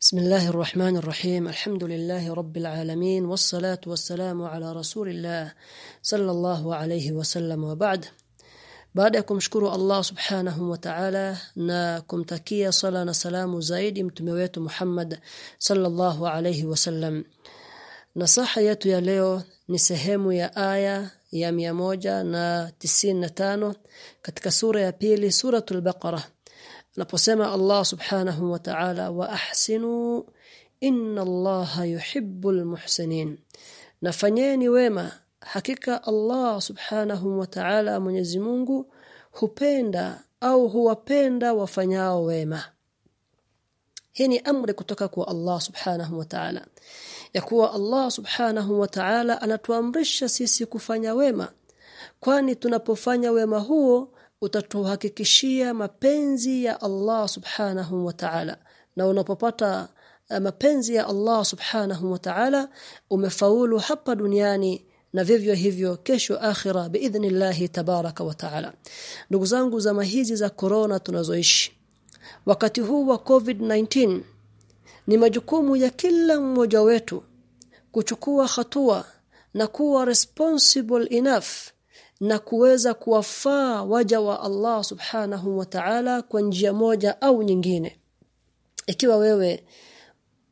بسم الله الرحمن الرحيم الحمد لله رب العالمين والصلاة والسلام على رسول الله صلى الله عليه وسلم وبعد baada ya kumshukuru Allah subhanahu wa ta'ala na kumtakia sala na salamu zaidi mtume wetu Muhammad sallallahu alayhi wasallam nasaha yetu ya leo ni sehemu ya aya ya miamoja na tisini na tano katika sura ya pili suratul baqara naposema Allah subhanahu wa ta'ala wa ahsinu inna Allah yuhibbul muhsinin. Nafanyeni wema hakika Allah subhanahu wa ta'ala Mwenyezi Mungu hupenda au huwapenda wafanyao wema. Hii ni amri kutoka kwa Allah subhanahu wa ta'ala. Ya kuwa Allah subhanahu wa ta'ala anatuamrisha sisi kufanya wema. Kwani tunapofanya wema huo utatuhakikishia mapenzi ya Allah subhanahu wa ta'ala. Na unapopata mapenzi ya Allah subhanahu wa ta'ala umefaulu hapa duniani na vivyo hivyo kesho akhira biidhnillahi tabaraka wa taala. Ndugu zangu zama hizi za corona tunazoishi wakati huu wa covid-19 ni majukumu ya kila mmoja wetu kuchukua hatua na kuwa responsible enough na kuweza kuwafaa waja wa Allah subhanahu wa ta'ala kwa njia moja au nyingine. Ikiwa wewe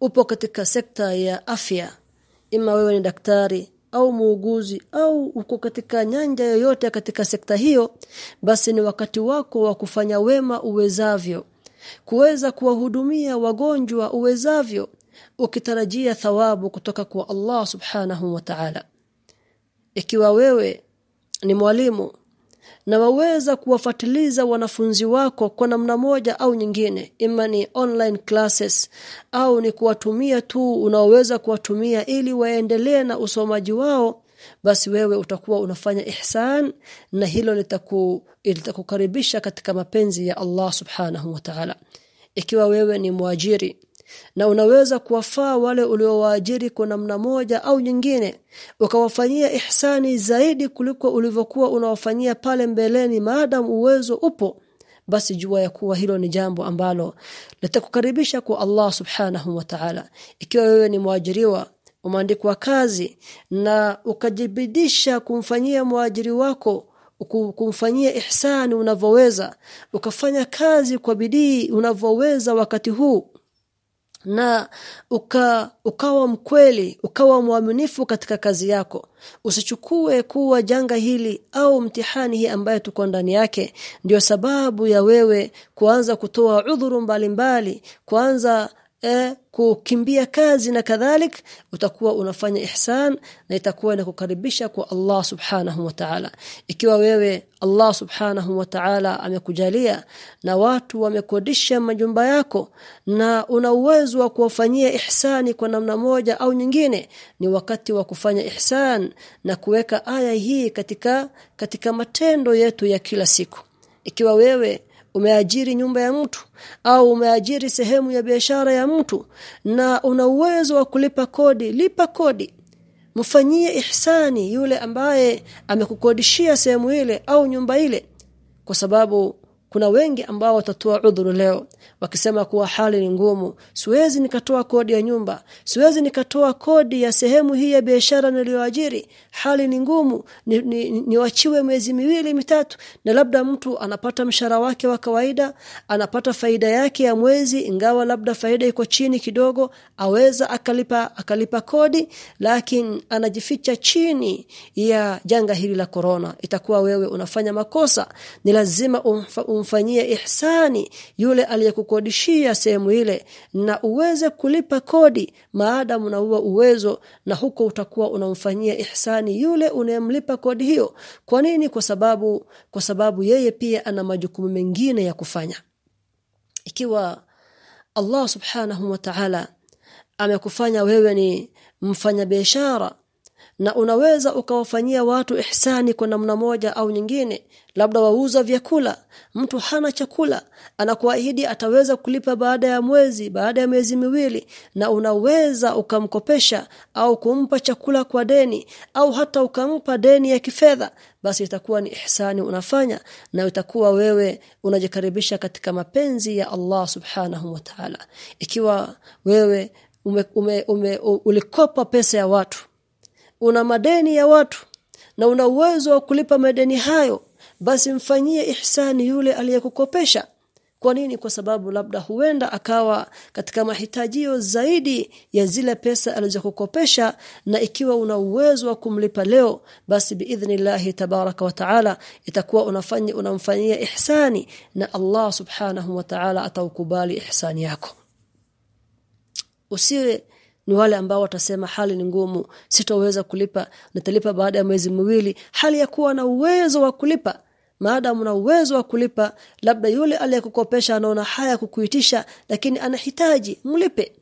upo katika sekta ya afya ima wewe ni daktari au muuguzi au uko katika nyanja yoyote katika sekta hiyo basi ni wakati wako wa kufanya wema uwezavyo kuweza kuwahudumia wagonjwa uwezavyo ukitarajia thawabu kutoka kwa Allah subhanahu wa ta'ala. Ikiwa wewe ni mwalimu na waweza kuwafatiliza wanafunzi wako kwa namna moja au nyingine ima ni online classes au ni kuwatumia tu unaoweza kuwatumia ili waendelee na usomaji wao basi wewe utakuwa unafanya ihsan na hilo litaku litakukaribisha katika mapenzi ya Allah subhanahu wa ta'ala. Ikiwa wewe ni mwajiri na unaweza kuwafaa wale uliowaajiri kwa namna moja au nyingine ukawafanyia ihsani zaidi kuliko ulivyokuwa unawafanyia pale mbeleni maadam uwezo upo basi jua ya kuwa hilo ni jambo ambalo litakukaribisha kwa Allah subhanahu wa ta'ala. Ikiwa wewe ni mwajiriwa umeandikwa kazi na ukajibidisha kumfanyia mwajiri wako kumfanyia ihsani unavyoweza ukafanya kazi kwa bidii unavyoweza wakati huu na uka, ukawa mkweli ukawa mwaminifu katika kazi yako. Usichukue kuwa janga hili au mtihani hii ambayo tuko ndani yake. Ndio sababu ya wewe kuanza kutoa udhuru mbalimbali kuanza eh, kukimbia kazi na kadhalik utakuwa unafanya ihsan na itakuwa inakukaribisha kwa Allah subhanahu wa ta'ala. Ikiwa wewe Allah subhanahu wa ta'ala amekujalia na watu wamekodisha majumba yako na una uwezo wa kuwafanyia ihsani kwa namna moja au nyingine ni wakati wa kufanya ihsan na kuweka aya hii katika katika matendo yetu ya kila siku. Ikiwa wewe umeajiri nyumba ya mtu au umeajiri sehemu ya biashara ya mtu na una uwezo wa kulipa kodi lipa kodi. Mfanyie ihsani yule ambaye amekukodishia sehemu ile au nyumba ile kwa sababu kuna wengi ambao watatoa udhuru leo wakisema kuwa hali ni ngumu. Siwezi nikatoa kodi ya nyumba. Siwezi nikatoa kodi ya sehemu hii ya biashara niliyoajiri. Hali ni ngumu. Niwachiwe ni, ni miezi miwili mitatu na labda mtu anapata mshahara wake wa kawaida anapata faida yake ya mwezi ingawa labda faida iko chini kidogo aweza akalipa akalipa kodi lakini anajificha chini ya janga hili la corona. Itakuwa wewe unafanya makosa. Ni lazima umfa, umfanyie ihsani yule aliyekukodishia sehemu ile na uweze kulipa kodi maadamu na uwezo na huko utakuwa unamfanyia ihsani yule unayemlipa kodi hiyo. Kwa nini? Kwa sababu kwa sababu yeye pia ana majukumu mengine ya kufanya. Ikiwa Allah subhanahu wa ta'ala amekufanya wewe ni mfanya biashara na unaweza ukawafanyia watu ihsani kwa namna moja au nyingine. Labda wauza vyakula mtu hana chakula anakuahidi ataweza kulipa baada ya mwezi baada ya miezi miwili na unaweza ukamkopesha au kumpa chakula kwa deni au hata ukampa deni ya kifedha. Basi itakuwa ni ihsani unafanya na itakuwa wewe unajikaribisha katika mapenzi ya Allah subhanahu wa ta'ala. Ikiwa wewe ume, ume, ume, ulikopa pesa ya watu una madeni ya watu na una uwezo wa kulipa madeni hayo basi mfanyie ihsani yule aliyekukopesha. Kwa nini? Kwa sababu labda huenda akawa katika mahitajio zaidi ya zile pesa alizokukopesha na ikiwa una uwezo wa kumlipa leo basi biidhnillahi tabaraka wa taala itakuwa unafanya unamfanyia ihsani na Allah subhanahu wa ta'ala ataukubali ihsani yako. Usiwe ni wale ambao watasema hali ni ngumu sitoweza kulipa nitalipa baada ya mwezi miwili. Hali ya kuwa na uwezo wa kulipa. Maadamu na uwezo wa kulipa labda yule aliyekukopesha anaona haya kukuitisha lakini anahitaji mlipe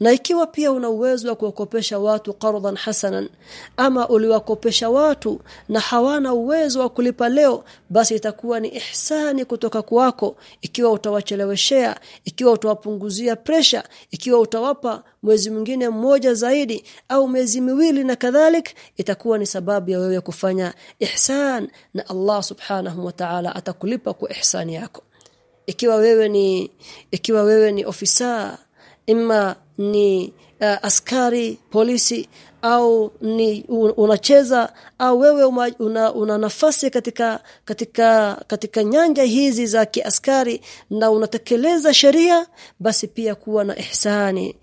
na ikiwa pia una uwezo wa kuwakopesha watu qardan hasanan ama uliwakopesha watu na hawana uwezo wa kulipa leo basi itakuwa ni ihsani kutoka kwako ikiwa utawacheleweshea ikiwa utawapunguzia presha ikiwa utawapa mwezi mwingine mmoja zaidi au miezi miwili na kadhalik itakuwa ni sababu ya wewe kufanya ihsan na Allah subhanahu wa ta'ala atakulipa kwa ihsani yako. Ikiwa wewe ni ikiwa wewe ni ofisa ima ni uh, askari polisi au ni unacheza au wewe una, una nafasi katika katika katika nyanja hizi za kiaskari na unatekeleza sheria basi pia kuwa na ihsani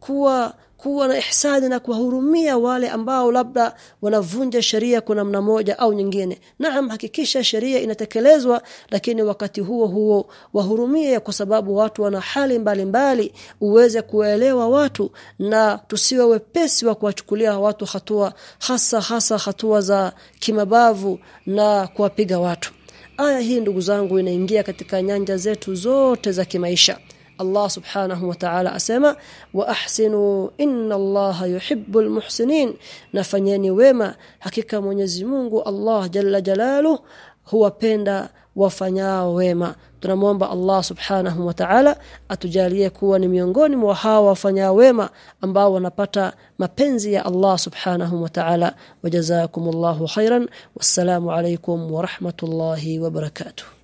kuwa kuwa na ihsani na kuwahurumia wale ambao labda wanavunja sheria kwa namna moja au nyingine. Naam hakikisha sheria inatekelezwa lakini wakati huo huo wahurumie kwa sababu watu wana hali mbalimbali mbali, uweze kuelewa watu na tusiwe wepesi wa kuwachukulia watu hatua hasa hasa hatua za kimabavu na kuwapiga watu. Aya hii ndugu zangu inaingia katika nyanja zetu zote za kimaisha Allah subhanahu wa ta'ala asema wa ahsinu inna Allah yuhibbul muhsinin. Nafanyeni wema hakika Mwenyezi Mungu Allah jalla jalalu huwapenda wafanyao wema. Tunamwomba Allah subhanahu wa ta'ala atujalie kuwa ni miongoni mwa hawa wafanyao wema ambao wanapata mapenzi ya Allah subhanahu wa ta'ala. Wajazakumullahu khairan wassalamu alaykum wa rahmatullahi wa barakatuh